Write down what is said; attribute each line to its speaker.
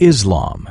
Speaker 1: islam.